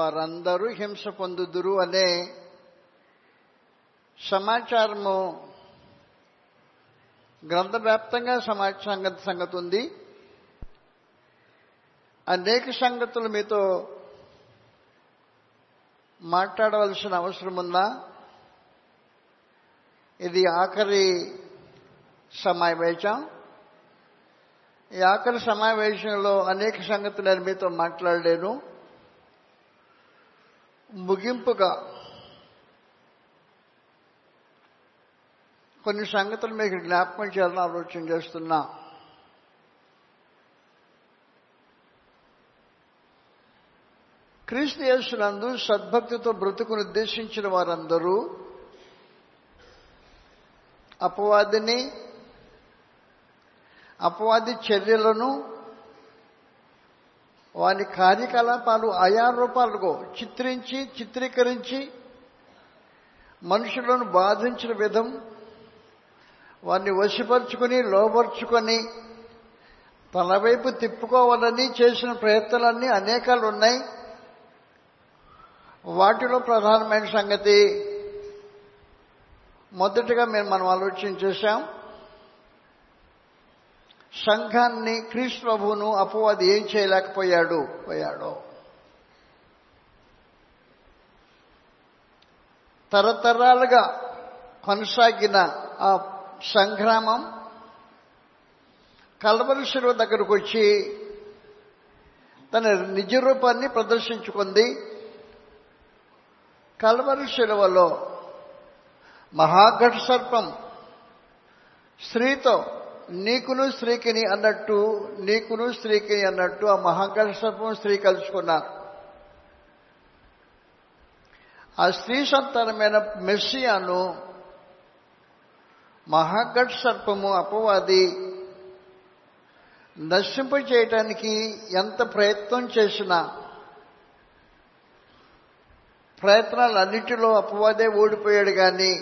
వారందరూ హింస పొందుదురు అనే సమాచారము గ్రంథ వ్యాప్తంగా సంగతి సంగతి ఉంది అనేక సంగతులు మీతో మాట్లాడవలసిన అవసరం ఉందా ఇది ఆఖరి సమావేశం. ఈ ఆఖరి సమావేశంలో అనేక సంగతులు నేను మీతో మాట్లాడలేను. ముగింపుగా కొన్ని సంగతులు మీకు జ్ఞాపకం చేయాలని ఆలోచన చేస్తున్నా. క్రీస్తు యేసునందు సద్భక్తితో బ్రతుకును ఉద్దేశించిన వారందరూ అపవాదిని అపవాది చర్యలను వారి కార్యకలాపాలు ఆయా రూపాలుగా చిత్రించి చిత్రీకరించి మనుషులను బాధించిన విధం వారిని వశపరుచుకుని లోపరుచుకొని తన వైపు తిప్పుకోవాలని చేసిన ప్రయత్నాలన్నీ అనేకాలు ఉన్నాయి వాటిలో ప్రధానమైన సంగతి మొదటగా మేము మనం ఆలోచన చేశాం సంఘాన్ని క్రీస్తు ప్రభువును అపవాది ఏం చేయలేకపోయాడు? పోయాడు. తరతరాలుగా కొనసాగిన ఆ సంగ్రామం కలవరి శిలువ దగ్గరకు వచ్చి తన నిజ రూపాన్ని ప్రదర్శించుకుంది. కలవరి శిలువలో మహాఘట సర్పం స్త్రీతో నీకును స్త్రీకిని అన్నట్టు నీకును స్త్రీకిని అన్నట్టు ఆ మహాకర్షపు స్త్రీ కలుసుకున్నారు ఆ స్త్రీ సంతానమైన మెస్సియాను మహాఘట్ సర్పము అపవాది నశింప చేయటానికి ఎంత ప్రయత్నం చేసినా ప్రయత్నాలన్నిటిలో అపవాదే ఓడిపోయాడు కానీ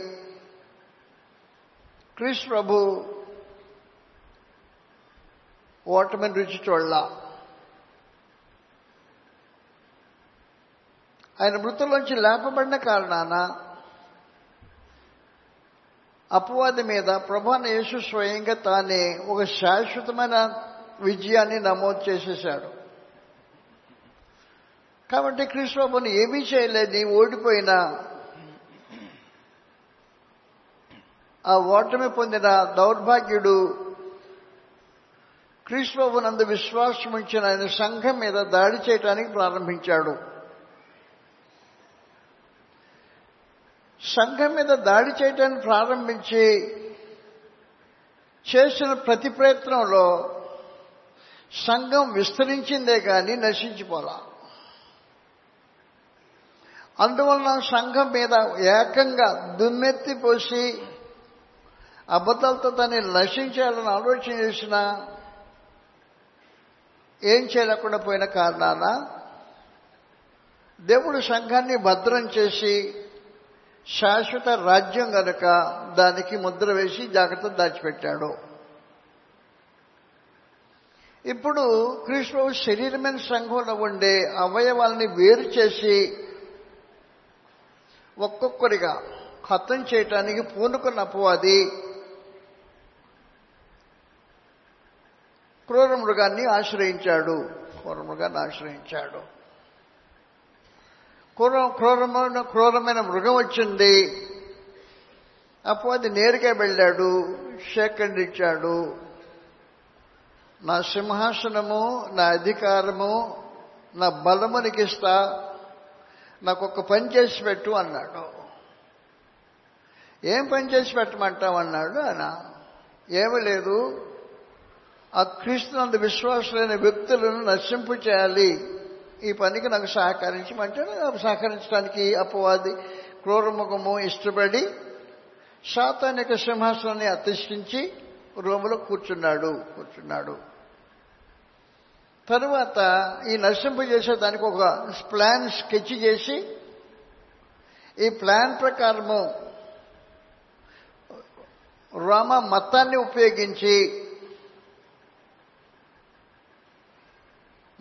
క్రిష్ ప్రభు ఓటమిని రుచి చూడలా ఆయన మృతుల్లోంచి లేపబడిన కారణాన అపవాది మీద ప్రభాన యేసు స్వయంగా తానే ఒక శాశ్వతమైన విజయాన్ని నమోదు చేసేశాడు. కాబట్టి కృష్ణబాబుని ఏమీ చేయలేని ఓడిపోయిన. ఆ ఓటమి పొందిన దౌర్భాగ్యుడు కృష్ణబాబునందు విశ్వాసం ఉంచిన ఆయన సంఘం మీద దాడి చేయడానికి ప్రారంభించాడు. సంఘం మీద దాడి చేయటాన్ని ప్రారంభించి చేసిన ప్రతి ప్రయత్నంలో సంఘం విస్తరించిందే కానీ నశించిపోలా. అందువలన సంఘం మీద ఏకంగా దున్నెత్తిపోసి అబద్ధాలతో దాన్ని నశించాలని ఆలోచన చేసిన ఏం చేయలేకుండా పోయిన కారణాన దేవుడు సంఘాన్ని భద్రం చేసి శాశ్వత రాజ్యం గనుక దానికి ముద్ర వేసి జాగ్రత్త దాచిపెట్టాడు. ఇప్పుడు కృష్ణుడు శరీరమైన సంఘంలో ఉండే అవయవాల్ని వేరు చేసి ఒక్కొక్కరిగా హతం చేయటానికి పూనుకున్న అపవాది క్రూర మృగాన్ని ఆశ్రయించాడు. క్రూర మృగాన్ని ఆశ్రయించాడు. క్రూర క్రూరమైన క్రూరమైన మృగం వచ్చింది. అపవాది నేరుగా వెళ్ళాడు. సేకరించాడు ఇచ్చాడు నా సింహాసనము నా అధికారము నా బలము నీకిస్తా. నాకు ఒక పని చేసి పెట్టు అన్నాడు. ఏం పని చేసి పెట్టమంటావు అన్నాడు ఆయన. ఏమీ లేదు. ఆ క్రీస్తునందు విశ్వాసులైన వ్యక్తులను నశింపు చేయాలి. ఈ పనికి నాకు సహకరించమంటే నాకు సహకరించడానికి అపవాది క్రూరముఖము ఇష్టపడి శాతానిక సింహాసనాన్ని అతిష్ఠించి రూములో కూర్చున్నాడు కూర్చున్నాడు. తరువాత ఈ నశింపు చేసేదానికి ఒక ప్లాన్ స్కెచ్ చేసి ఈ ప్లాన్ ప్రకారము రామ మతాన్ని ఉపయోగించి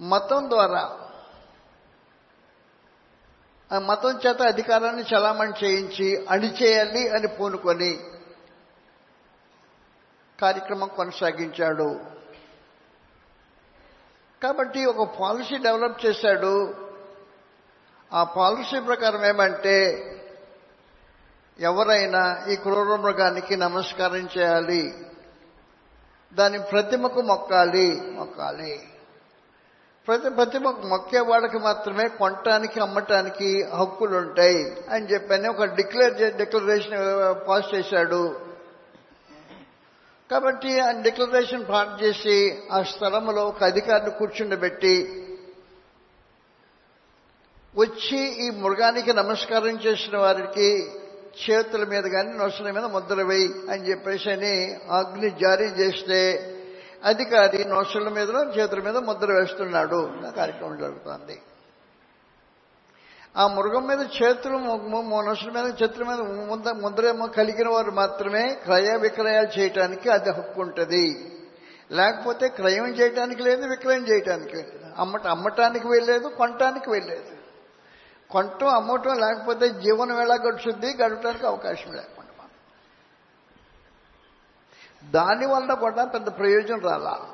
మతం ద్వారా. ఆ మతం చేత అధికారాన్ని చలామణి చేయించి అణిచేయాలి అని పూనుకొని కార్యక్రమం కొనసాగించాడు. కాబట్టి ఒక పాలసీ డెవలప్ చేశాడు. ఆ పాలసీ ప్రకారం ఏమంటే ఎవరైనా ఈ క్రూర మృగానికి నమస్కారం చేయాలి. దాని ప్రతిమకు మొక్కాలి మొక్కాలి. ప్రతి ప్రతి మొక్కే వాళ్ళకి మాత్రమే కొనటానికి అమ్మటానికి హక్కులు ఉంటాయి అని చెప్పని ఒక డిక్లేర్ డిక్లరేషన్ పాస్ చేశాడు. కాబట్టి ఆ డిక్లరేషన్ పాస్ చేసి ఆ స్థలంలో ఒక అధికారిని కూర్చుండబెట్టి వచ్చి ఈ మృగానికి నమస్కారం చేసిన వారికి చేతుల మీద కానీ నొసల మీద ముద్ర వేయి అని చెప్పేసి అని అగ్ని జారీ చేస్తే అధికారి నోషుల మీద చేతుల మీద ముద్ర వేస్తున్నాడు కార్యక్రమం జరుగుతుంది. ఆ మృగం మీద చేతులు నొసల మీద చేతుల మీద ముద్ర ముద్ర కలిగిన వారు మాత్రమే క్రయ విక్రయాలు చేయటానికి అది హక్కు ఉంటుంది. లేకపోతే క్రయం చేయటానికి లేదు విక్రయం చేయటానికి లేదు. అమ్మట అమ్మటానికి వెళ్ళలేదు కొనటానికి వెళ్ళలేదు. కొనటం అమ్మటం లేకపోతే జీవనం ఎలా గడుచుద్ది గడపడానికి అవకాశం లేకుండా దానివల్ల కూడా పెద్ద ప్రయోజనం రాలా.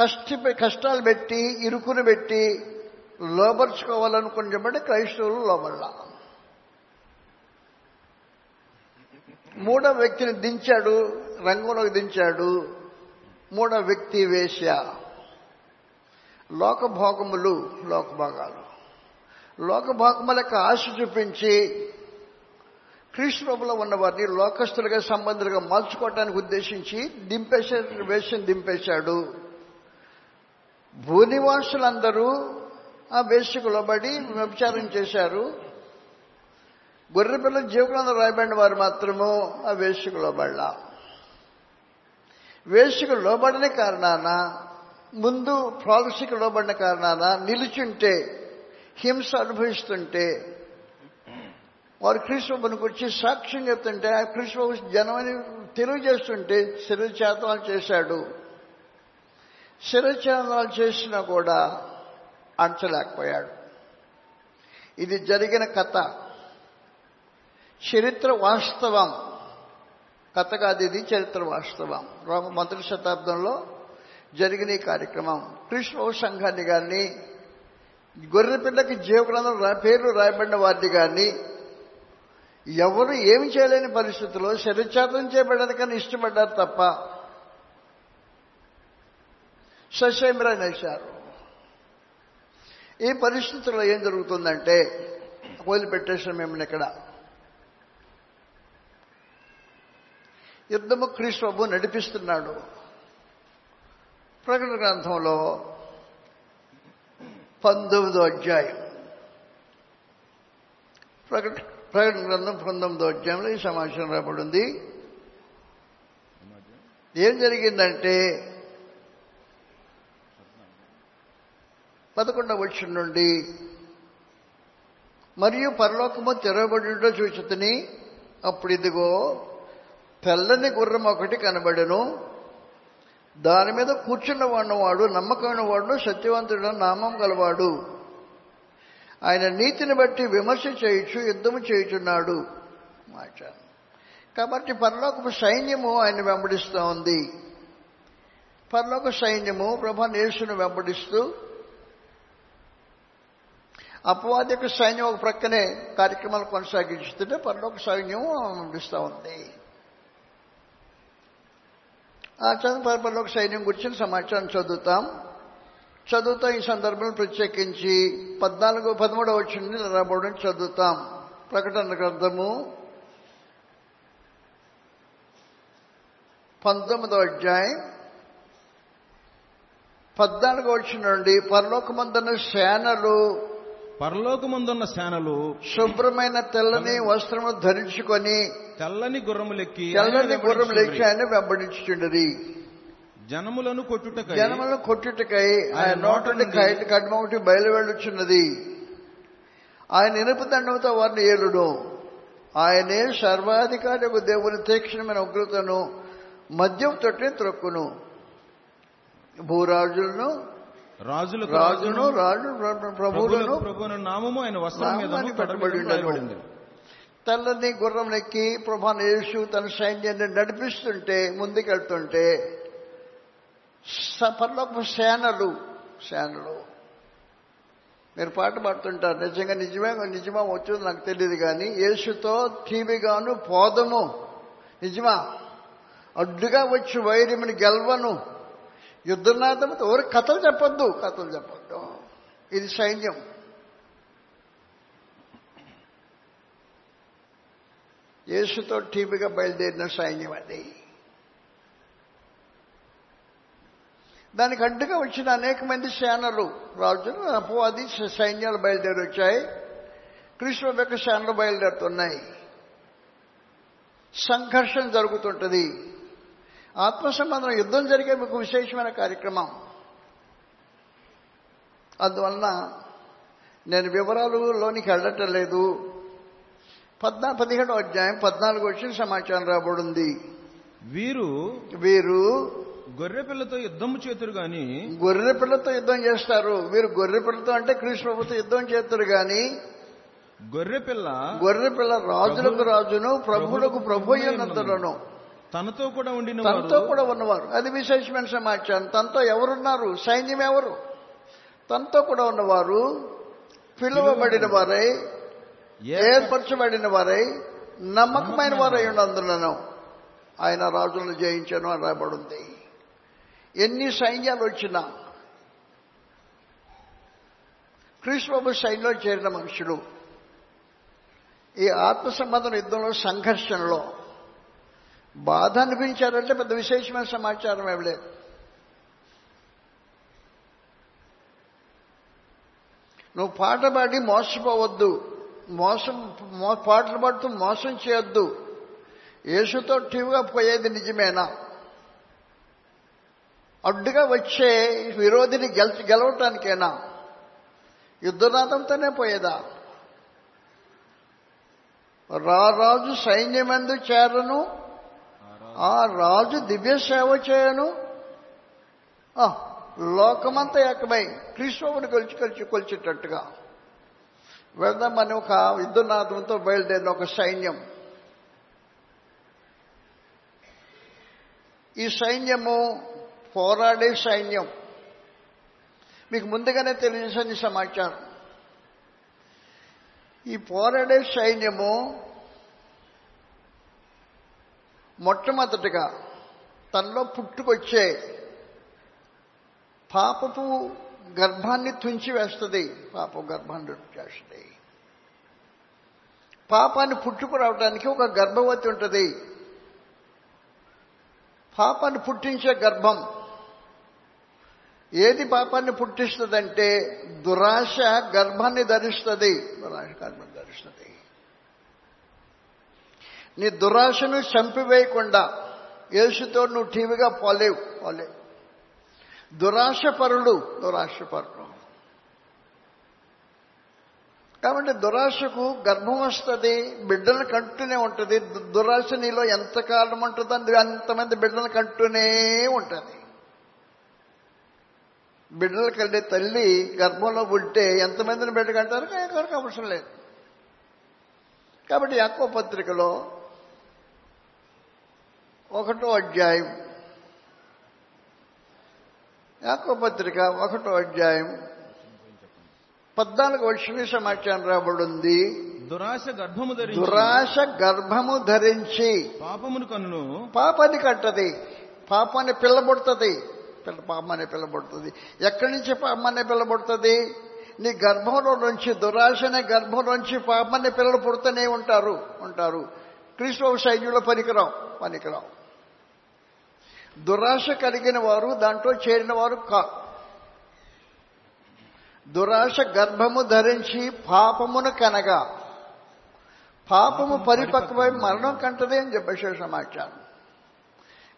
కష్ట కష్టాలు పెట్టి ఇరుకును పెట్టి లోపరుచుకోవాలనుకున్నబట్టి క్రైస్తవులు లోపల్లా మూడో వ్యక్తిని దించాడు రంగంలోకి దించాడు మూడో వ్యక్తి వేశ్య. లోకభోగములు లోకభోగాలు. లోకభోగములకు ఆశ చూపించి క్రీస్తులో ఉన్న వారిని లోకస్తులుగా సంబంధులుగా మార్చుకోవటానికి ఉద్దేశించి దింపేశాడు వేషం దింపేశాడు. భూనివాసులందరూ ఆ వేషకు లోబడి వ్యభిచారం చేశారు. గొర్రెపిల్ల జీవకులందరూ రాయబడిన వారు మాత్రము ఆ వేషకు లోబడలా. వేషకు లోబడిన కారణాన ముందు పాలసీకి లోబడిన కారణాన నిలుచుంటే హింస అనుభవిస్తుంటే వారు క్రీస్తుని వచ్చి సాక్ష్యం చెప్తుంటే ఆ క్రీస్తు జనమని తెలియజేస్తుంటే శిరచేతనాలు చేశాడు. శిరచేతనాలు చేసినా కూడా అంచలేకపోయాడు ఇది జరిగిన కథ. చరిత్ర వాస్తవం. కథ కాదు ఇది చరిత్ర వాస్తవం. రోమ మొదటి శతాబ్దంలో జరిగిన ఈ కార్యక్రమం. కృష్ణ సంఘాన్ని కానీ గొర్రె పిల్లకి పేర్లు రాయబడిన వారిని కానీ ఎవరు ఏమి చేయలేని పరిస్థితుల్లో శరీరచాతం చేయబడడానికని ఇష్టపడ్డారు తప్ప ససేమిరనేశారు ఈ పరిస్థితుల్లో ఏం జరుగుతుందంటే వదిలిపెట్టేసాం మేము ఇక్కడ. యుద్ధము క్రీస్తు నడిపిస్తున్నాడు. ప్రకటన గ్రంథంలో పంతొమ్మిదో అధ్యాయం. ప్రకటన ప్రకటన గ్రంథం పంతొమ్మిదో అధ్యాయంలో ఈ సమాచారం రాబడింది ఏం జరిగిందంటే పదకొండవ వచ్చిన నుండి మరియు పరలోకము తెరవబడిలో చూచుతని అప్పుడు ఇదిగో తెల్లని గుర్రం ఒకటి కనబడెను. దాని మీద కూర్చున్న వాడు నమ్మకమైన వాడు సత్యవంతుడు నామం గలవాడు. ఆయన నీతిని బట్టి విమర్శ చేయొచ్చు యుద్ధము చేయుచున్నాడు. మాట. కాబట్టి పరలోకపు సైన్యము ఆయన వెంబడిస్తూ ఉంది. పరలోక సైన్యము ప్రభా నేసును వెంబడిస్తూ అపవాదిక సైన్యం ఒక ప్రక్కనే కార్యక్రమాలు కొనసాగించుతుంటే పరలోక సైన్యం వెంబడిస్తూ ఉంది. ఆ చదువు సైన్యం గురించిన సమాచారం చదువుతాం. చదువుతాం ఈ సందర్భంలో ప్రత్యేకించి పద్నాలుగు పదమూడవ వచ్చింది రాబోవడం చదువుతాం. ప్రకటన గ్రంథము పంతొమ్మిదవ అధ్యాయం పద్నాలుగో వచ్చిన నుండి పరలోకమందున్న సేనలు పరలోకమందున్న సేనలు శుభ్రమైన తెల్లని వస్త్రము ధరించుకొని తెల్లని గుర్రములెక్కి తెల్లని గుర్రం లెక్కి ఆయన వెంబడించుచుండది జనములను కొట్టుటకై జనములను కొట్టుటకై ఆయన నోటి కైట్ కడ్మ ఒకటి బయలువెళ్ళుచున్నది. ఆయన ఇనుపు దండంతో వారిని ఏలుడు. ఆయనే సర్వాధికారి ఒక దేవుని తీక్షణమైన ఉగ్రతను మద్యం తొట్టి త్రొక్కును. భూరాజులను రాజులకు రాజును రాజు ప్ర- ప్రభువులను ప్రభువును నామము ఆయన వస్త్రం మీద పెట్టబడి. తెల్లని గుర్రం ఎక్కి ప్రభాన యేసు తన సైన్యాన్ని నడిపిస్తుంటే ముందుకెళ్తుంటే స- సేనలు సేనలు. మీరు పాట పాడుతుంటారు. నిజంగా నిజమే నిజమా వచ్చిందో నాకు తెలియదు కానీ యేసుతో టీవీగాను పోదము. నిజమా? అడ్డుగా వచ్చి వైర్యముని గెలవను. యుద్ధనాథంతో ఎవరు కథలు చెప్పొద్దు. కథలు చెప్పొద్దు. ఇది సైన్యం. యేసుతో టీవీగా బయలుదేరిన సైన్యం అది. దానికి అడ్డుగా వచ్చిన అనేక మంది సేనలు రాజులు అపవాది సైన్యాలు బయలుదేరి వచ్చాయి. కృష్ణ యొక్క సేనలు బయలుదేరుతున్నాయి. సంఘర్షణ జరుగుతుంటుంది. ఆత్మ సంబంధం యుద్ధం జరిగే మీకు విశేషమైన కార్యక్రమం. అందువలన నేను వివరాలులోనికి వెళ్ళటం లేదు. పద్నా పదిహేడో అధ్యాయం పద్నాలుగు వచ్చిన సమాచారం రాబడింది. వీరు వీరు గొర్రె పిల్లతో యుద్ధము చేతురు గాని గొర్రె పిల్లతో యుద్ధం చేస్తారు. వీరు గొర్రె పిల్లతో అంటే కృష్ణ ప్రభుత్వం యుద్ధం చేస్తారు కానీ గొర్రె పిల్ల గొర్రె పిల్ల రాజులకు రాజును ప్రభువులకు ప్రభు అయ్యున్నంతలను తనతో కూడా ఉండిన తనతో కూడా ఉన్నవారు అది విశేషమైన సమాచారం. తనతో ఎవరున్నారు? సైన్యం ఎవరు? తనతో కూడా ఉన్నవారు. పిలువబడిన వారై ఏర్పరచబడిన వారై నమ్మకమైన వారై ఉన్నందులను. ఆయన రాజులను జయించను అని రాబడింది ఎన్ని సైన్యాలు వచ్చినా కృష్ణబాబు సైన్యంలో చేరిన మనుషులు ఈ ఆత్మ సంబంధం యుద్ధంలో సంఘర్షణలో బాధ అనిపించారంటే పెద్ద విశేషమైన సమాచారం ఏమి లేదు. నువ్వు పాట పాడి మోసపోవద్దు మోసం పాటలు పాడుతూ మోసం చేయొద్దు. యేసుతో టీవీగా పోయేది నిజమేనా? అడ్డుగా వచ్చే విరోధిని గెలిచి గెలవటానికేనా? యుద్ధనాథంతోనే పోయేదా? రారాజు సైన్యమందు చేరను ఆ రాజు దివ్య సేవ చేయను. ఆ, లోకమంతా ఏకమై క్రీస్తువుని కొలిచి కొలిచి కొలిచేటట్టుగా. వెళ్దామని ఒక యుద్ధనాథంతో బయలుదేరిన ఒక సైన్యం. ఈ సైన్యము పోరాడే సైన్యం. మీకు ముందుగానే తెలియజేసిన సమాచారం. ఈ పోరాడే సైన్యము మొట్టమొదటిగా తనలో పుట్టుకొచ్చే పాపపు గర్భాన్ని తుంచి వేస్తుంది. పాప గర్భాన్ని చేస్తుంది పాపాన్ని పుట్టుకు రావడానికి ఒక గర్భవతి ఉంటుంది. పాపాన్ని పుట్టించే గర్భం ఏది పాపాన్ని పుట్టిస్తుందంటే దురాశ గర్భాన్ని ధరిస్తుంది. దురాశ గర్భాన్ని ధరిస్తుంది. నీ దురాశను చంపివేయకుండా యేసుతో నువ్వు టీవీగా పోలేవు పోలేవు. దురాశ దురాశపరుడు. దురాశ కాబట్టి దురాశకు గర్భం వస్తుంది బిడ్డలు కంటూనే ఉంటుంది. దురాశ నీలో ఎంతకాలం ఉంటుందో అంత- అంతమంది బిడ్డలు కంటూనే ఉంటుంది బిడ్డలు కలిగే తల్లి గర్భంలో ఉంటే ఎంతమందిని బిడ్డ కంటారు ఎవరికి అవసరం లేదు. కాబట్టి యాకో పత్రికలో ఒకటో అధ్యాయం యాకో పత్రిక ఒకటో అధ్యాయం పద్నాలుగు వచ్చిన సమాచారం రాబడింది. దురాశ గర్భము ధరించి దురాశ గర్భము ధరించి పాపమును కన్ను పాపాన్ని కట్టది. పాపాన్ని పిల్లబడుతుంది. పిల్ల పాపాన్ని పిల్లబడుతుంది. ఎక్కడి నుంచి పాపాన్ని పిల్లబడుతుంది? నీ గర్భంలో నుంచి దురాశనే గర్భంలో నుంచి పాపాన్ని పిల్లలు పుడుతూనే ఉంటారు. ఉంటారు. క్రీస్తు సైన్యంలో పనికిరావు. పనికిరావు. దురాశ కలిగిన వారు దాంట్లో చేరిన వారు కా దురాశ గర్భము ధరించి పాపమును కనగా. పాపము పరిపక్వమై మరణం కంటది అని చెప్పేసే సమాచారం.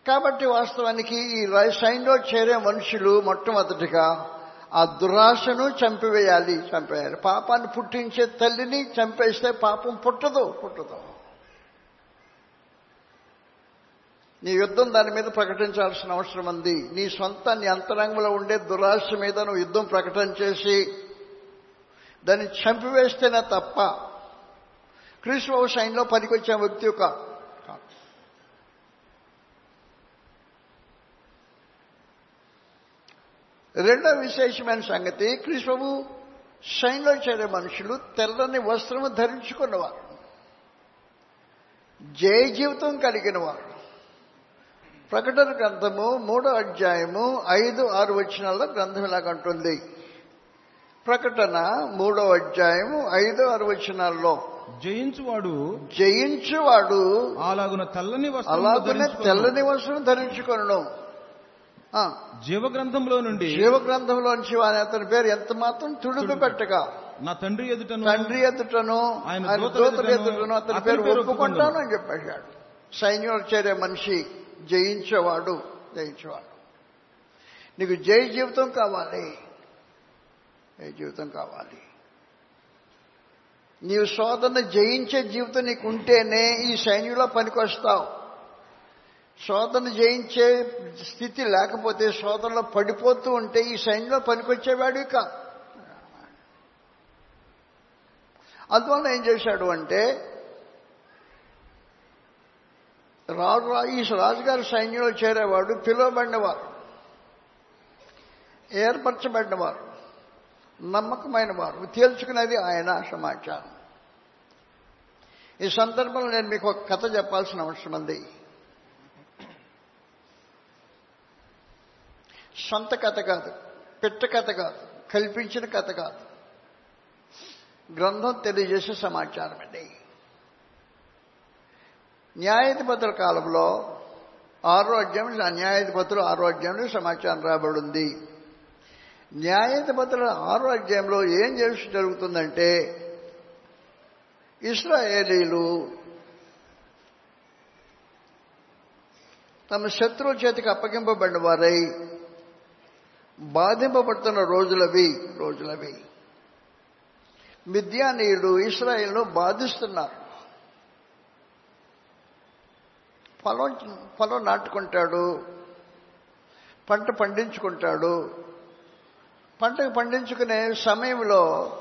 కాబట్టి వాస్తవానికి ఈ రై- సైన్యంలో చేరే మనుషులు మొట్టమొదటిగా ఆ దురాశను చంపివేయాలి చంపేయాలి. పాపాన్ని పుట్టించే తల్లిని చంపేస్తే పాపం పుట్టదు పుట్టదు. నీ యుద్ధం దాని మీద ప్రకటించాల్సిన అవసరం ఉంది. నీ సొంత నీ అంతరంగంలో ఉండే దురాశ మీద నువ్వు యుద్ధం ప్రకటన చేసి దాన్ని చంపివేస్తేనే తప్ప క్రీస్తు సైన్లో పనికొచ్చే వ్యక్తి ఒక రెండో విశేషమైన సంగతి క్రీస్తు సైన్లో చేరే మనుషులు తెల్లని వస్త్రము ధరించుకున్నవారు. జయ జీవితం కలిగిన వారు ప్రకటన గ్రంథము మూడో అధ్యాయము ఐదు ఆరు వచనాల్లో గ్రంథం ఇలాగంటుంది ప్రకటన మూడో అధ్యాయము ఐదు ఆరు వచనాల్లో జయించువాడు జయించువాడు అలాగున తెల్లని అలాగనే. తెల్లని వస్త్రం ధరించుకొనను. ఆ, జీవ గ్రంథంలో నుండి జీవ గ్రంథంలోంచి వాని అతని పేరు ఎంత మాత్రం తుడుపు పెట్టగా నా తండ్రి ఎదుటను తండ్రి ఎదుటను ఆయన దూతల ఎదుటను అతని పేరు ఒప్పుకుంటాను అని చెప్పేశాడు. సైన్యంలో చేరే మనిషి జయించేవాడు జయించేవాడు. నీకు జై జీవితం కావాలి. జై జీవితం కావాలి. నీవు శోధన జయించే జీవితం నీకు ఉంటేనే ఈ సైన్యంలో పనికొస్తావు శోధన జయించే స్థితి లేకపోతే శోధనలో పడిపోతూ ఉంటే ఈ సైన్యంలో పనికొచ్చేవాడు కాదు అందువల్ల ఏం చేశాడు అంటే రాజు ఈ రాజుగారి సైన్యంలో చేరేవాడు పిలువబడినవారు ఏర్పరచబడినవారు నమ్మకమైన వారు తేల్చుకునేది ఆయన సమాచారం. ఈ సందర్భంలో నేను మీకు ఒక కథ చెప్పాల్సిన అవసరం ఉంది. సొంత కథ కాదు పెట్ట కథ కాదు కల్పించిన కథ కాదు. గ్రంథం తెలియజేసే సమాచారం అండి. న్యాయాధిపతుల కాలంలో ఆరో అధ్యాయం న్యాయాధిపతులు ఆరో అధ్యాయంలో సమాచారం రాబడింది. న్యాయాధిపతుల ఆరో అధ్యాయంలో ఏం చేసి జరుగుతుందంటే ఇస్రాయేలీలు తమ శత్రువు చేతికి అప్పగింపబడిన వారై బాధింపబడుతున్న రోజులవి రోజులవి. మిద్యానీయుడు ఇస్రాయేల్ను బాధిస్తున్నారు. పొలం పొలం నాటుకుంటాడు పంట పండించుకుంటాడు. పంట పండించుకునే సమయంలో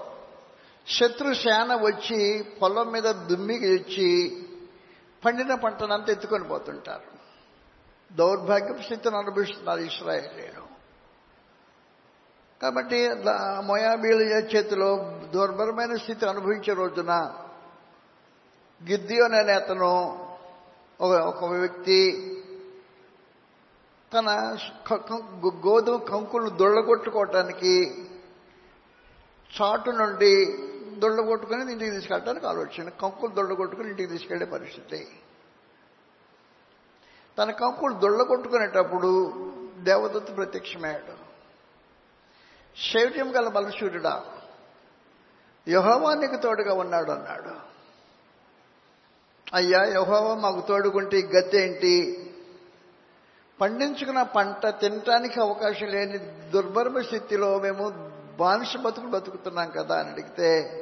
శత్రు సేన వచ్చి పొలం మీద దుమ్మికి తెచ్చి పండిన పంటనంతా ఎత్తుకొని పోతుంటారు. దౌర్భాగ్యపు స్థితిని అనుభవిస్తున్నారు ఇస్రాయేలీలు. కాబట్టి మొయాబీల చేతిలో దుర్భరమైన స్థితి అనుభవించే రోజున గిద్ది అనే అతను ఒక ఒక వ్యక్తి తన గోధుమ కంకులను దొళ్ళగొట్టుకోవటానికి చాటు నుండి దొళ్ళగొట్టుకుని ఇంటికి తీసుకెళ్ళడానికి ఆలోచన. కంకులు దొళ్ళగొట్టుకుని ఇంటికి తీసుకెళ్ళే పరిస్థితి. తన కంకులు దొళ్ళగొట్టుకునేటప్పుడు దేవదత్తు ప్రత్యక్షమయ్యాడు. శైర్యం గల బలసూర్యుడా యహోవానికి తోడుగా ఉన్నాడు అన్నాడు. అయ్యా యహోవా మాకు తోడుకుంటే గతి ఏంటి? పండించుకున్న పంట తినటానికి అవకాశం లేని దుర్భరమ స్థితిలో మేము బానిస బతుకులు బతుకుతున్నాం కదా అని అడిగితే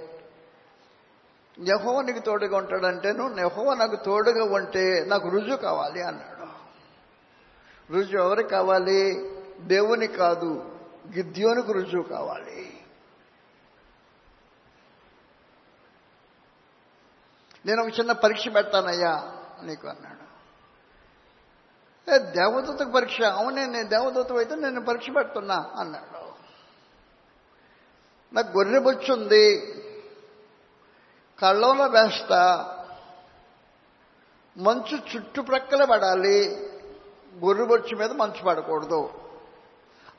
యహోవ నీకు తోడుగా ఉంటాడంటే నువ్వు యహోవ నాకు తోడుగా ఉంటే నాకు రుజువు కావాలి అన్నాడు. రుజువు ఎవరికి కావాలి? దేవుని కాదు. గిద్యోనికి రుజువు కావాలి. నేను ఒక చిన్న పరీక్ష పెడతానయ్యా నీకు అన్నాడు. ఏ దేవదూతకు పరీక్ష? అవునే నేను దేవదూతం అయితే నేను పరీక్ష పెడుతున్నా అన్నాడు. నాకు గొర్రె బొచ్చుంది కళ్ళంలో వేస్తా. మంచు చుట్టుప్రక్కల పడాలి. గొర్రె బొచ్చు మీద మంచు పడకూడదు.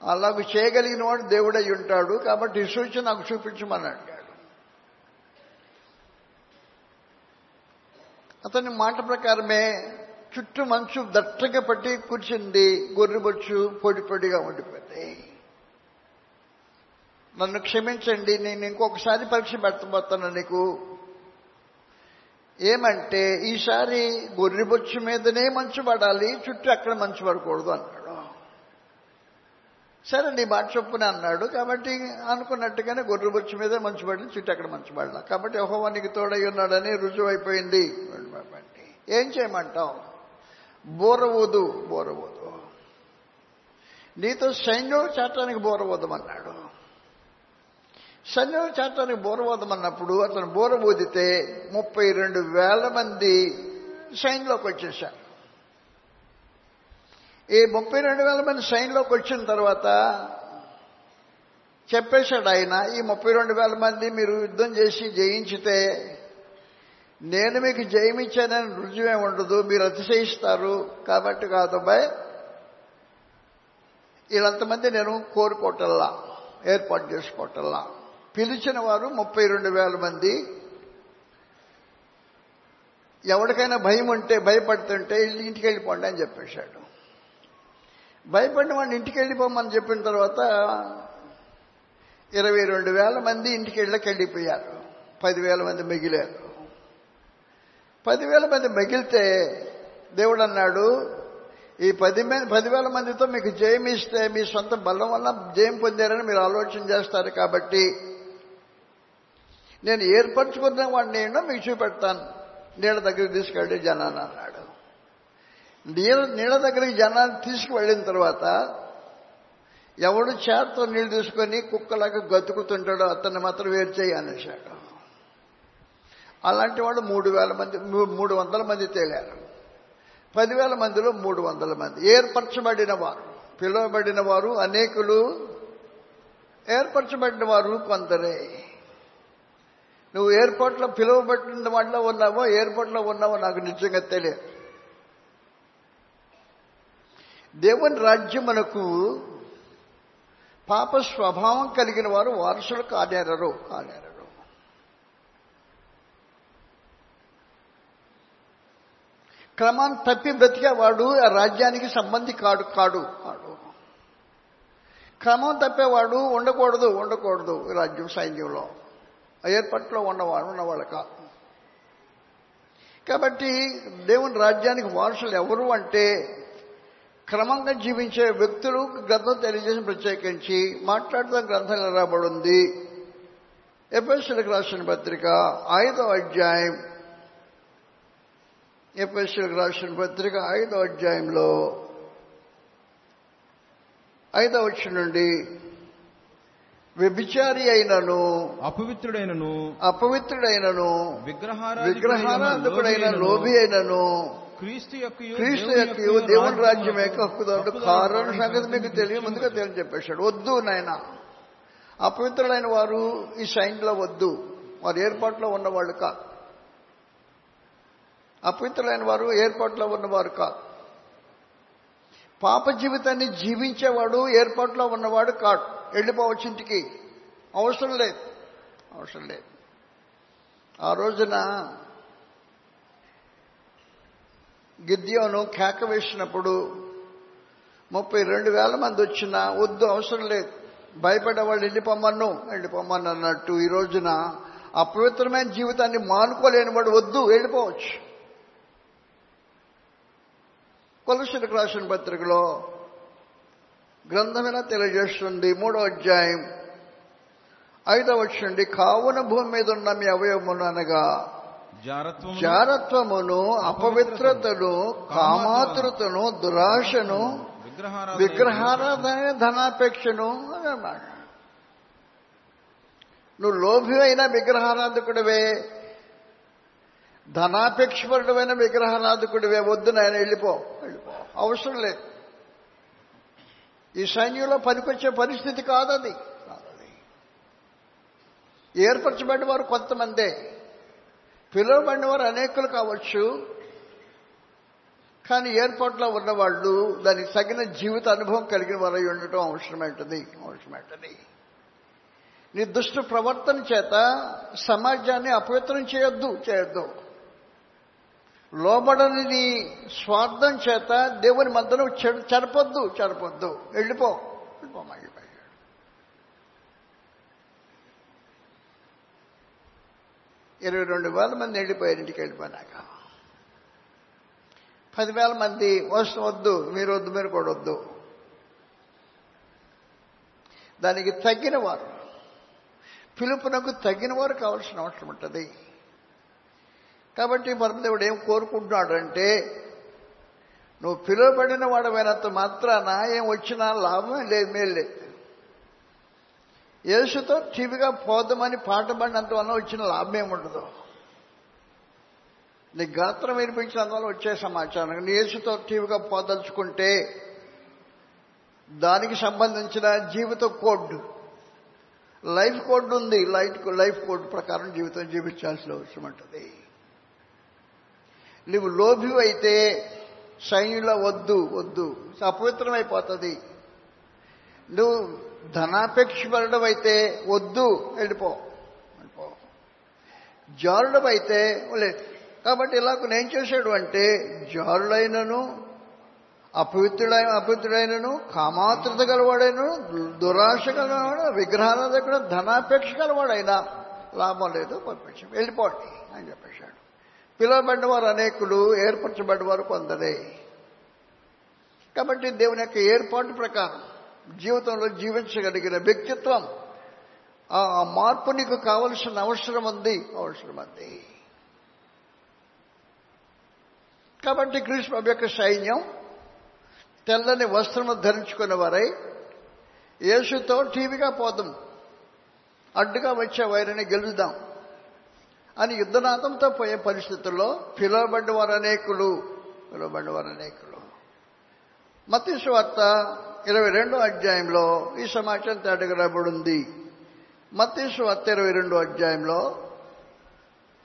అలాగ చేయగలిగిన వాడు దేవుడై ఉంటాడు కాబట్టి ఈ సూచన నాకు చూపించమని అడిగాడు అతని మాట ప్రకారమే చుట్టూ మంచు దట్టగా పట్టి కూర్చుంది గొర్రెబొచ్చు పొడి పొడిగా ఉండిపోయింది. నన్ను క్షమించండి నేను ఇంకొకసారి పరీక్ష పెట్టబోతాను నీకు. ఏమంటే ఈసారి గొర్రెబొచ్చు మీదనే మంచు పడాలి చుట్టూ అక్కడ మంచు పడకూడదు అన్నాడు. సరే నీ మాట చొప్పున అన్నాడు. కాబట్టి అనుకున్నట్టుగానే గొర్రెబొచ్చు మీద మంచు పడి చుట్టూ అక్కడ మంచు కాబట్టి యెహోవా నీకు తోడై ఉన్నాడని రుజువు అయిపోయింది ఏం చేయమంటావు? బోర ఊదు నీతో సైన్యం చాటానికి బోరవోదమన్నాడు సైన్యం చాటానికి బోరవోదమన్నప్పుడు అతను బోర ఊదితే ముప్పై రెండు వేల మంది సైన్యంలోకి వచ్చేశారు. ఈ ముప్పై రెండు వేల మంది సైన్లోకి వచ్చిన తర్వాత చెప్పేశాడు ఆయన ఈ ముప్పై రెండు వేల మంది మీరు యుద్ధం చేసి జయించితే నేను మీకు జయమిచ్చానని రుజువే ఉండదు మీరు అతిశయిస్తారు. కాబట్టి కాదు అబ్బాయి వీళ్ళంతమంది నేను కోరుకోటల్లా ఏర్పాటు చేసుకోటల్లా పిలిచిన వారు ముప్పై రెండు వేల మంది. ఎవరికైనా భయం ఉంటే భయపడుతుంటే ఇంటికి వెళ్ళిపోండి అని చెప్పేశాడు. భయపడిన వాడిని ఇంటికి వెళ్ళిపోమని చెప్పిన తర్వాత ఇరవై రెండు వేల మంది ఇంటికి వెళ్ళకి వెళ్ళిపోయారు పదివేల మంది మిగిలారు. పదివేల మంది మిగిలితే దేవుడు అన్నాడు ఈ పది మంది పదివేల మందితో మీకు జయం ఇస్తే మీ సొంత బలం వల్ల జయం పొందారని మీరు ఆలోచన చేస్తారు కాబట్టి నేను ఏర్పరచుకున్న వాడిని ఏంటో మీకు చూపెడతాను. నీళ్ళ దగ్గరికి తీసుకెళ్ళి జనాన్ని అన్నాడు. నీళ్ళ నీళ్ళ దగ్గరికి జనాన్ని తీసుకువెళ్ళిన తర్వాత ఎవడు చేత్తో నీళ్ళు తీసుకొని కుక్కలాగా గతుకుతుంటాడో అతన్ని మాత్రం వేరు చేయాలి శాఖ అలాంటి వాళ్ళు మూడు వేల మంది మూడు వందల మంది తేలారు. పదివేల మందిలో మూడు వందల మంది. ఏర్పరచబడిన వారు పిలువబడిన వారు అనేకులు ఏర్పరచబడిన వారు కొందరే. నువ్వు ఎయిర్పోర్ట్లో పిలువబడిన వాళ్ళలో ఉన్నావో ఎయిర్పోర్ట్లో ఉన్నావో నాకు నిజంగా తెలియదు. దేవుని రాజ్యమునకు పాప స్వభావం కలిగిన వారు వారసులు కానేరరు కానేరరు క్రమాన్ని తప్పి బ్రతికేవాడు ఆ రాజ్యానికి సంబంధి కాడు కాడు కాడు. క్రమం తప్పేవాడు ఉండకూడదు ఉండకూడదు రాజ్యం సైన్యంలో. ఏర్పాట్లో ఉన్నవాడు ఉన్నవాళ్ళు కాదు కాబట్టి దేవుని రాజ్యానికి వారసులు ఎవరు అంటే క్రమంగా జీవించే వ్యక్తులు గ్రంథం తెలియజేసి ప్రత్యేకించి మాట్లాడుతున్న గ్రంథంలో రాబడింది. ఎపిఎస్సీలకు రాసిన పత్రిక ఐదో అధ్యాయం. ఎపిఎస్సీలకు రాసిన పత్రిక ఐదో అధ్యాయంలో ఐదో వచ్చి నుండి వ్యభిచారి అయినను అపవిత్రుడైనను అపవిత్రుడైనను విగ్రహారాధికుడైన లోబి అయినను క్రీస్తు యొక్క దేవుని రాజ్యం యొక్క హక్కుదారుడు కారణం సంగతి మీకు తెలియ ముందుగా తెలియ చెప్పేశాడు? వద్దు నాయన. అపవిత్రులైన వారు ఈ సైన్లో వద్దు. వారు ఏర్పాట్లో ఉన్నవాళ్ళు కాదు అపవిత్రులైన వారు ఏర్పాట్లో ఉన్నవారు కాదు పాప జీవితాన్ని జీవించేవాడు ఏర్పాట్లో ఉన్నవాడు కాడు. వెళ్ళిపోవచ్చు ఇంటికి. అవసరం లేదు. అవసరం లేదు. ఆ రోజున గిద్యోను కేక వేసినప్పుడు ముప్పై రెండు వేల మంది వచ్చినా వద్దు అవసరం లేదు. భయపడేవాళ్ళు వెళ్ళిపోమ్మను వెళ్ళిపోమన్ను అన్నట్టు ఈ రోజున అపవిత్రమైన జీవితాన్ని మానుకోలేని వాడు వద్దు వెళ్ళిపోవచ్చు. కొలసలకు రాసిన పత్రికలో గ్రంథమైన తెలియజేస్తుంది? మూడో అధ్యాయం ఐదవ వచ్చండి కావున భూమి మీద ఉన్న మీ అవయవములు అనగా జారత్వమును అపవిత్రతను కామాతురతను దురాశను విగ్రహారాధన ధనాపేక్షను అని అన్నాడు. నువ్వు లోభి అయిన విగ్రహారాధకుడివే ధనాపేక్షపరుడమైన విగ్రహారాధకుడివే వద్దు నాయన వెళ్ళిపో వెళ్ళిపో. అవసరం లేదు. ఈ సైన్యంలో పనికొచ్చే పరిస్థితి కాదది. కాదది. ఏర్పరచబడిన వారు కొంతమందే. పిలువబడిన వారు అనేకులు కావచ్చు. కానీ ఏర్పాట్లో ఉన్నవాళ్ళు దానికి తగిన జీవిత అనుభవం కలిగిన వారై ఉండటం అవసరమైంటుంది అవసరమైంటుంది. నీ దుష్ట ప్రవర్తన చేత సమాజాన్ని అపవిత్రం చేయొద్దు చేయొద్దు. లోబడని నీ స్వార్థం చేత దేవుని మధ్యలో చెడ- చెరపొద్దు చెరపొద్దు. వెళ్ళిపో వెళ్ళిపోమా ఇరవై రెండు వేల మంది వెళ్ళిపోయారు ఇంటికి వెళ్ళిపోయినాక. పదివేల మంది వస్తు వద్దు మీరు వద్దు మీరు కూడా వద్దు. దానికి తగ్గిన వారు పిలుపునకు తగిన వారు కావాల్సిన అవసరం ఉంటుంది. కాబట్టి పరమదేవుడు ఏం కోరుకుంటున్నాడు అంటే నువ్వు పిలువబడిన వాడమైనంత మాత్రాన ఏం వచ్చినా లాభం లేదు మేలు లేదు. యేసుతో టీవీగా పోదామని పాట పడినంత వల్ల వచ్చిన లాభం ఏముండదు. నీ గాత్రం వినిపించినందువల్ల వచ్చే సమాచారం. నీ యేసుతో టీవీగా పోదలుచుకుంటే దానికి సంబంధించిన జీవిత కోడ్ లైఫ్ కోడ్ ఉంది. లైఫ్ లైఫ్ కోడ్ ప్రకారం జీవితం జీవించాల్సిన అవసరం ఉంటుంది. నువ్వు లోభి అయితే సైన్యుల వద్దు వద్దు అపవిత్రమైపోతుంది. నువ్వు ధనాపేక్ష పడడం అయితే వద్దు వెళ్ళిపో. వెళ్ళిపో. జారుడం అయితే లేదు. కాబట్టి ఇలా నేను చేశాడు అంటే జారుడైనను అపవిత్రుడైన అపవిత్రుడైనను కామాతృత గలవాడైనను దురాశ గలవాడు విగ్రహాల దగ్గర ధనాపేక్ష గలవాడైనా లాభం లేదు పంపించాం వెళ్ళిపోండి అని చెప్పేశాడు. పిలువబడిన వారు అనేకులు ఏర్పరచబడ్డవారు కొందరే. కాబట్టి దేవుని యొక్క ఏర్పాటు ప్రకారం జీవితంలో జీవించగలిగిన వ్యక్తిత్వం. ఆ మార్పు నీకు కావలసిన అవసరం ఉంది అవసరం ఉంది. కాబట్టి కృష్ణ యొక్క సైన్యం తెల్లని వస్త్రము ధరించుకున్న వారై యేసుతో టీవీగా పోదాం అడ్డుగా వచ్చే వైరిని గెలుద్దాం అని యుద్ధనాథంతో పోయే పరిస్థితుల్లో పిలువబడ్డవారు అనేకులు పిలువబడ్డవారు అనేకులు. మతీశ్వార్త ఇరవై రెండో అధ్యాయంలో ఈ సమాచారం తేటగా రాబడింది. మతీసు వార్త ఇరవై రెండో అధ్యాయంలో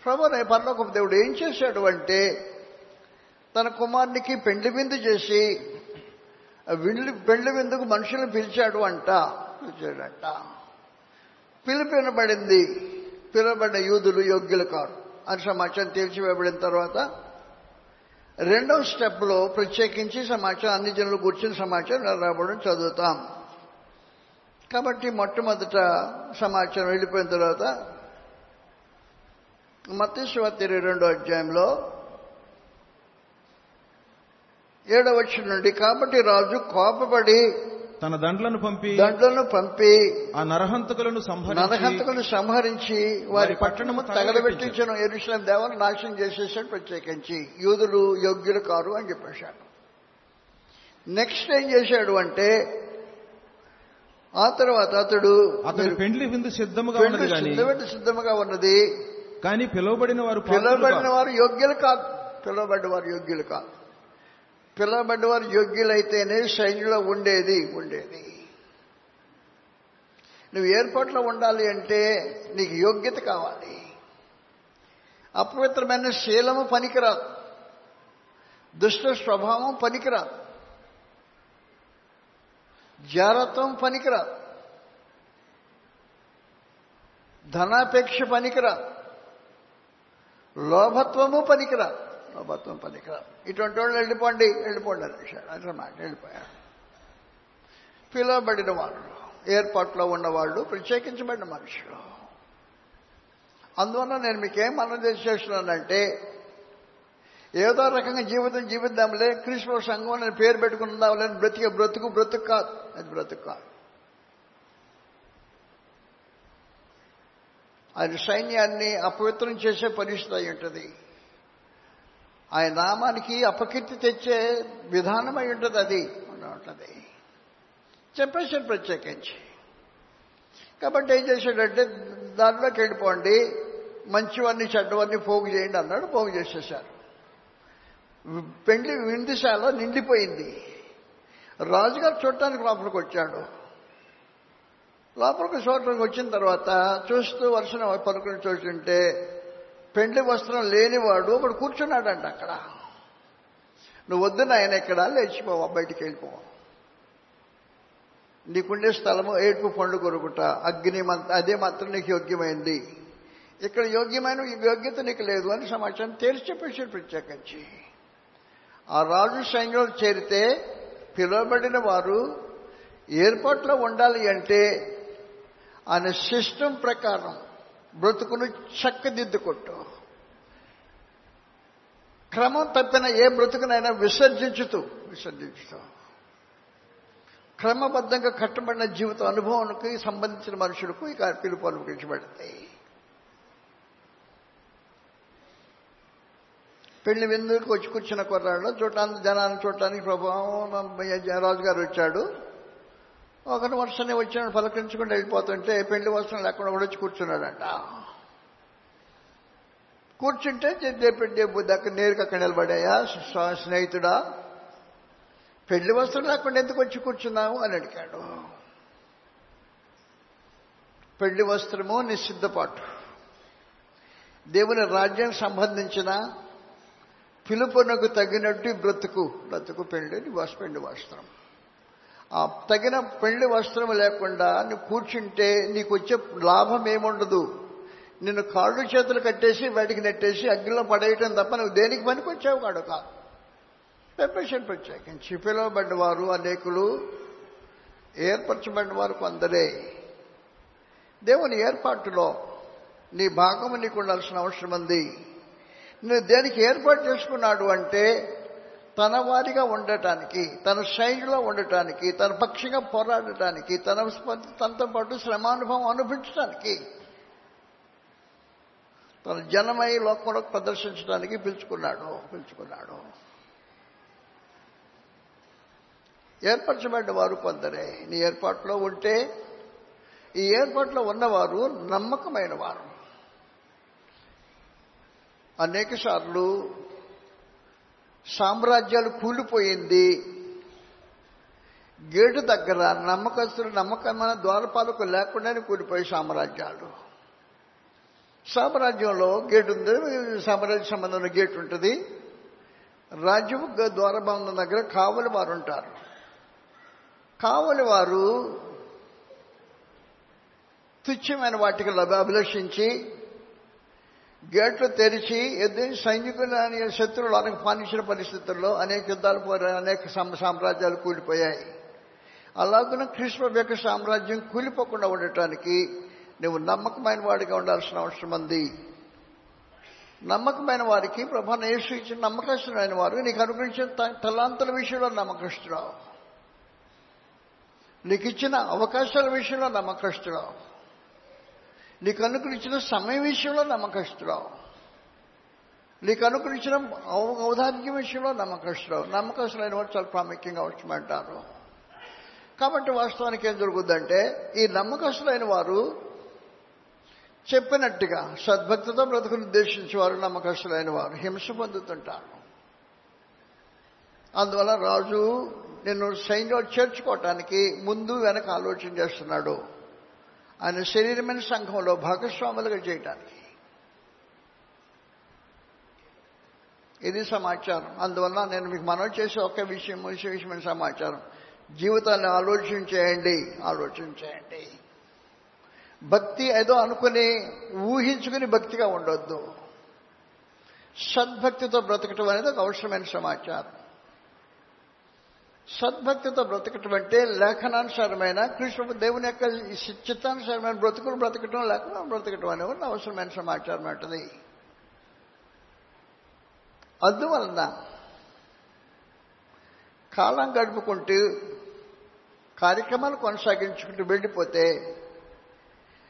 ప్రభు పర్లోక దేవుడు ఏం చేశాడు అంటే తన కుమారునికి పెండ్లి విందు చేసి విండ్లి పెండ్లి విందుకు మనుషులను పిలిచాడు అంట పిలిచాడంట. పిలిపినబడింది పిలబడిన యూదులు యోగ్యులు కారు. అని సమాచారం తీర్చివేయబడిన తర్వాత రెండవ స్టెప్లో ప్రత్యేకించి సమాచారం అన్ని జనులు కూర్చుని సమాచారం రాబడడం చదువుతాం. కాబట్టి మొట్టమొదట సమాచారం వెళ్ళిపోయిన తర్వాత మతేశ్వత ఇరవై రెండో అధ్యాయంలో ఏడవచ్చు నుండి కాబట్టి రాజు కోపపడి తన దండ్లను పంపి దండలను పంపి ఆ నరహంతకులను నరహంతకులను సంహరించి వారి పట్టణము తగలబెట్టించను. ఎరుసలం దేవాలను నాశనం చేసేసాడు ప్రత్యేకించి యూదులు యోగ్యులు కారు అని చెప్పేశాడు నెక్స్ట్ ఏం చేశాడు అంటే ఆ తర్వాత అతడు అతని పెండ్లి విందు సిద్ధముగా ఉన్నది సిద్ధపెట్టి సిద్ధముగా ఉన్నది. కానీ పిలువబడిన వారు పిలువబడిన. వారు యోగ్యులు కాదు. పిలువబడిన వారు యోగ్యులు కాదు. పిలువబడిన వారు యోగ్యులైతేనే సైన్యంలో ఉండేది ఉండేది. నువ్వు ఏర్పాట్లో ఉండాలి అంటే నీకు యోగ్యత కావాలి. అపవిత్రమైన శీలము పనికిరాదు. దుష్ట స్వభావం పనికిరాదు. జారత్వం పనికిరాదు. ధనాపేక్ష పనికిరాదు. లోభత్వము పనికిరాదు. లోభత్వం పనికిరాదు ఇటువంటి వాళ్ళు వెళ్ళిపోండి వెళ్ళిపోండి అనేసాడు అన్నమాట వెళ్ళిపోయారు. పిలువబడిన వాళ్ళు ఏర్పాట్లో ఉన్నవాళ్ళు ప్రత్యేకించబడిన మనుషులు. అందువల్ల నేను మీకేం మనం చేస్తున్నానంటే ఏదో రకంగా జీవితం జీవిద్దాంలే క్రీస్తు సంఘం నేను పేరు పెట్టుకుందాంలే బ్రతికే బ్రతుకు బ్రతుకు కాదు. అది బ్రతుకు కాదు. అది సైన్యాన్ని అపవిత్రం చేసే పరిస్థితి అయి ఉంటుంది. ఆయన నామానికి అపకీర్తి తెచ్చే విధానం అయి ఉంటుంది అది ఉంటుంది చెప్పేశాడు ప్రత్యేకించి. కాబట్టి ఏం చేశాడంటే దానిలోకి వెళ్ళిపోండి మంచివన్నీ చెడ్డవన్నీ పోగు చేయండి అన్నాడు పోగు చేసేశారు. పెండ్లి విందుశాల నిండిపోయింది. రాజుగారు చూడటానికి లోపలికి వచ్చాడు. లోపలికి చూడటానికి వచ్చిన తర్వాత చూస్తూ వర్షం పలుకుని చూస్తుంటే పెండ్లి వస్త్రం లేనివాడు ఒకడు కూర్చున్నాడంట అక్కడ. నువ్వు వద్దు నాయన ఇక్కడ లేచిపోవా బయటికి వెళ్ళిపోవా. నీకుండే స్థలము ఏడుపు పండు కొరుకుట అగ్ని మంత అదే మాత్రం నీకు యోగ్యమైంది. ఇక్కడ యోగ్యమైన యోగ్యత నీకు లేదు అని సమాచారం తేల్చి చెప్పేసాడు ప్రత్యేకించి. ఆ రాజు సైన్యంలో చేరితే పిలువబడిన వారు ఏర్పాట్లో ఉండాలి అంటే ఆయన సిస్టమ్ ప్రకారం బ్రతుకును చక్కదిద్దుకుంటూ. క్రమం తప్పిన ఏ బ్రతుకునైనా విసర్జించుతూ విసర్జించుతూ. క్రమబద్ధంగా కట్టబడిన జీవిత అనుభవానికి సంబంధించిన మనుషులకు ఇక పిలుపు అనుభవించబడతాయి పెళ్ళి విందుకు వచ్చి కూర్చున్న కుర్రాళ్ళు చూడటానికి జనాన్ని చూడటానికి ప్రభావం రాజుగారు వచ్చాడు. ఒకటి వర్షాన్ని వచ్చాడు పలకరించుకుంటూ వెళ్ళిపోతుంటే పెళ్ళి వస్త్రం లేకుండా కూడా వచ్చి కూర్చున్నాడంట. కూర్చుంటే చెప్పి దక్క నేరుగా అక్కడ నిలబడాయా? స్నేహితుడా పెళ్ళి వస్త్రం లేకుండా ఎందుకు వచ్చి కూర్చున్నావు? అని అడిగాడు. పెళ్ళి వస్త్రము నిశ్చిద్ధపాటు దేవుని రాజ్యానికి సంబంధించిన పిలుపునకు తగినట్టు బ్రతుకు బ్రతుకు పెళ్ళి నివాస పెళ్ళి వస్త్రం. ఆ తగిన పెళ్ళి వస్త్రం లేకుండా నువ్వు కూర్చుంటే నీకు వచ్చే లాభం ఏముండదు. నిన్ను కాళ్ళు చేతులు కట్టేసి వాటికి నెట్టేసి అగ్నిలో పడేయటం తప్ప నువ్వు దేనికి పనికొచ్చావు కాడు కాదు పెర్మిషన్ ప్రత్యేకించి? పిలువబడ్డ వారు అనేకులు ఏర్పరచబడిన వారు కొందరే. దేవుని ఏర్పాటులో నీ భాగము నీకు ఉండాల్సిన అవసరం ఉంది నువ్వు దేనికి ఏర్పాటు చేసుకున్నాడు అంటే తన వారిగా ఉండటానికి తన శైలిలో ఉండటానికి తన పక్షిగా పోరాడటానికి తన తనతో పాటు శ్రమానుభవం అనుభవించడానికి తన జనమై లోకంలో ప్రదర్శించడానికి పిలుచుకున్నాడు పిలుచుకున్నాడు. ఏర్పరచబడ్డ వారు కొందరే. నీ ఏర్పాటులో ఉంటే ఈ ఏర్పాటులో ఉన్నవారు నమ్మకమైన వారు. అనేక సార్లు సామ్రాజ్యాలు కూలిపోయింది. గేటు దగ్గర నమ్మకస్తులు నమ్మకమైన ద్వారపాలకు లేకుండానే కూలిపోయి సామ్రాజ్యాలు. సామ్రాజ్యంలో గేటు ఉంది సామ్రాజ్య సంబంధమైన గేటు ఉంటుంది. రాజ్యం ద్వారబంధం దగ్గర కావలి వారు ఉంటారు. కావలి వారు తుచ్చమైన వాటికి లభ- అభిలషించి గేట్లు తెరిచి ఎద్దు సైనికులు అనే శత్రువులు అనేక పాలించిన పరిస్థితుల్లో అనేక యుద్ధాలు పోరాయి అనేక సామ్రాజ్యాలు కూలిపోయాయి. అలాగున కృష్ణ యొక్క సామ్రాజ్యం కూలిపోకుండా ఉండటానికి నువ్వు నమ్మకమైన వాడిగా ఉండాల్సిన అవసరం ఉంది. నమ్మకమైన వారికి ప్రభా యేసు ఇచ్చిన నమ్మకస్తుడైన వారు నీకు అనుగ్రహించిన త- తలాంతుల విషయంలో నమ్మకస్తురావు. నీకు ఇచ్చిన అవకాశాల విషయంలో నమ్మకస్తురావు. నీకు అనుగ్రహించిన సమయం విషయంలో నమ్మకస్తురావు. నీకు అనుగ్రహించిన ఔదార్యం విషయంలో నమ్మకస్తురావు. నమ్మకస్తులైన వారు చాలా ప్రాముఖ్యంగా వచ్చమంటారు కాబట్టి వాస్తవానికి ఏం జరుగుద్దంటే ఈ నమ్మకస్తులైన వారు చెప్పినట్టుగా సద్భక్తితో బ్రతుకును ఉద్దేశించి వారు నమ్మకస్తులైన వారు హింస పొందుతుంటారు. అందువల్ల రాజు నిన్ను సైన్యంలో చేర్చుకోవటానికి ముందు వెనక ఆలోచన చేస్తున్నాడు. ఆయన శరీరమైన సంఘంలో భాగస్వాములుగా చేయటానికి. ఇది సమాచారం. అందువల్ల నేను మీకు మనం చేసే ఒక విషయం విశేషమైన సమాచారం. జీవితాన్ని ఆలోచన చేయండి. ఆలోచన చేయండి. భక్తి ఏదో అనుకుని ఊహించుకుని భక్తిగా ఉండొద్దు. సద్భక్తితో బ్రతకటం అనేది ఒక అవసరమైన సమాచారం. సద్భక్తితో బ్రతకటం అంటే లేఖనానుసారమైన కృష్ణ దేవుని యొక్క చిత్తానుసారమైన బ్రతుకులు బ్రతకటం లేఖనం బ్రతకటం అనేది అవసరమైన సమాచారం అంటది. అందువలన కాలం గడుపుకుంటూ కార్యక్రమాలు కొనసాగించుకుంటూ వెళ్ళిపోతే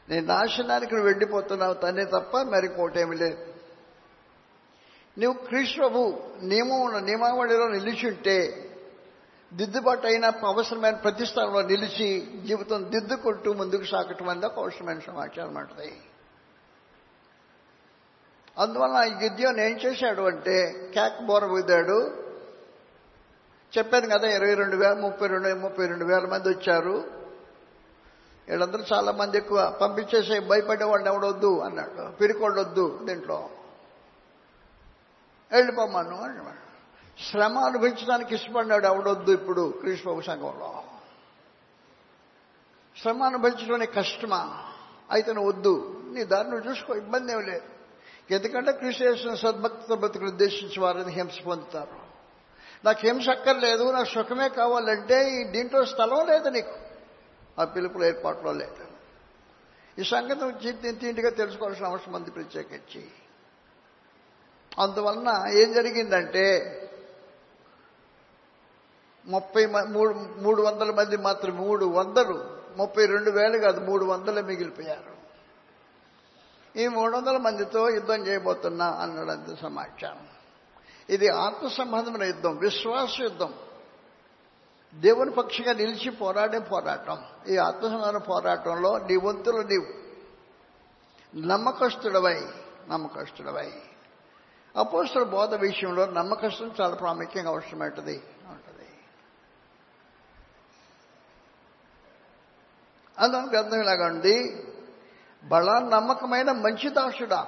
నేను నాశనానికి నువ్వు వెళ్ళిపోతున్నావు తనే తప్ప మరికోటేమి లేదు. నువ్వు కృష్ణవు నియమం నియమావళిలో నిలిచి ఉంటే దిద్దుబాటు అయినప్పుడు అవసరమైన ప్రతిష్టంలో నిలిచి జీవితం దిద్దుకుంటూ ముందుకు సాగటం అనేది ఒక అవసరమైన సమాచారం అంటది. అందువల్ల ఈ గిద్యోన్ ఏం చేశాడు అంటే క్యాక్ బోర ఊదాడు. చెప్పాను కదా ఇరవై రెండు వేల ముప్పై రెండు ముప్పై రెండు వేల మంది వచ్చారు. వీళ్ళందరూ చాలా మంది ఎక్కువ పంపించేసే భయపడేవాడిని ఎవడొద్దు అన్నాడు. పిరికోళ్ళొద్దు దీంట్లో. వెళ్ళిపోమను అన్నాడు. శ్రమ అనుభవించడానికి ఇష్టపడినాడు అవడొద్దు ఇప్పుడు కృష్ణ సంఘంలో శ్రమ అనుభవించడానికి కష్టమా? అయితే నువ్వు వద్దు. నీ దారి నువ్వు చూసుకో ఇబ్బంది ఏమి లేదు. ఎందుకంటే కృషి చేసిన సద్భక్తితో బ్రతుకులు ఉద్దేశించి వారిని హింస పొందుతారు. నాకు హింస అక్కర్లేదు నాకు సుఖమే కావాలంటే దీంట్లో స్థలం లేదు నీకు. ఆ పిలుపుల ఏర్పాట్లో లేదు. ఈ సంగతి నువ్వు తింటిగా తెలుసుకోవాల్సిన అవసరం మంది ప్రత్యేకించి. అందువలన ఏం జరిగిందంటే ముప్పై మ- మూడు మూడు వందల మంది మాత్రం మూడు వందలు. ముప్పై రెండు వేలు కాదు మూడు వందలు మిగిలిపోయారు. ఈ మూడు వందల మందితో యుద్ధం చేయబోతున్నా అన్నాడు అంత సమాచారం. ఇది ఆత్మ సంబంధమైన యుద్ధం విశ్వాస యుద్ధం. దేవుని పక్షిగా నిలిచి పోరాడే పోరాటం. ఈ ఆత్మ సంబంధమైన పోరాటంలో నీ వంతులు నీవు. నమ్మకస్తుడవై నమ్మకస్తుడవై. అపోస్తుల బోధ విషయంలో నమ్మకష్టం చాలా ప్రాముఖ్యంగా అవసరమైనది ఉంటుంది అందులో గ్రంథం ఇలాగండి. బలా నమ్మకమైన మంచి దాసుడా.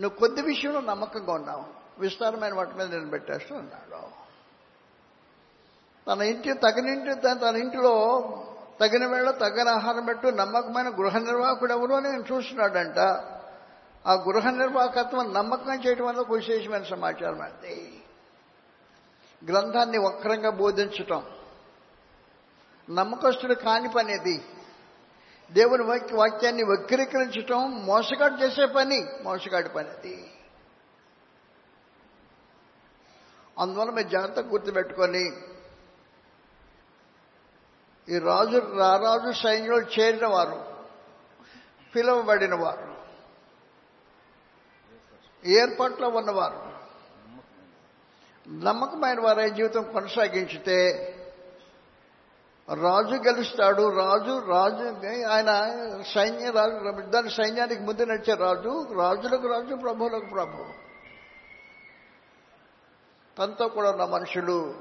నువ్వు కొద్ది విషయంలో నమ్మకంగా ఉన్నావు. విస్తారమైన వాటి మీద నేను పెట్టేస్తూ ఉన్నాడు తన ఇంటి తగినింటి తన ఇంటిలో తగిన వేళ తగిన ఆహారం పెట్టు నమ్మకమైన గృహ నిర్వాహకుడు ఎవరు అని నేను చూస్తున్నాడంట. ఆ గృహ నిర్వాహకత్వం నమ్మకం చేయడం వల్ల ఒక విశేషమైన సమాచారం అండి. గ్రంథాన్ని వక్రంగా బోధించటం. నమ్మకస్తుడు కాని పని అది దేవుని వాక్యాన్ని వక్రీకరించటం మోసగాడు చేసే పని మోసగాడి పని అది అందువల్ల మీరు జాగ్రత్త గుర్తుపెట్టుకొని ఈ రాజు రారాజు సైన్యంలో చేరిన వారు పిలువబడిన వారు ఏర్పాట్లో ఉన్నవారు. నమ్మకమైన వారే జీవితం కొనసాగించితే రాజు గెలుస్తాడు. రాజు రాజు ఆయన సైన్య రాజు దాని సైన్యానికి ముందు నడిచే రాజు రాజులకు రాజు ప్రభువులకు ప్రభు. తనతో కూడా ఉన్న మనుషులు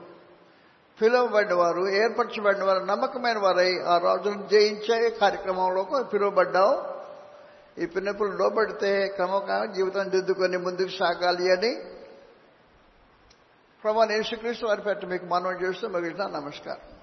పిలువబడిన వారు ఏర్పరచబడిన వారు నమ్మకమైన వారై ఆ రాజును జయించే కార్యక్రమంలో పిలువబడ్డావు. ఈ పిన్నపులు లోబడితే క్రమంగా జీవితం దిద్దుకొని ముందుకు సాగాలి అని ప్రభా యేసుక్రీస్తు వారి పెట్ట మీకు మనం చేస్తూ మిగిలిన నమస్కారం.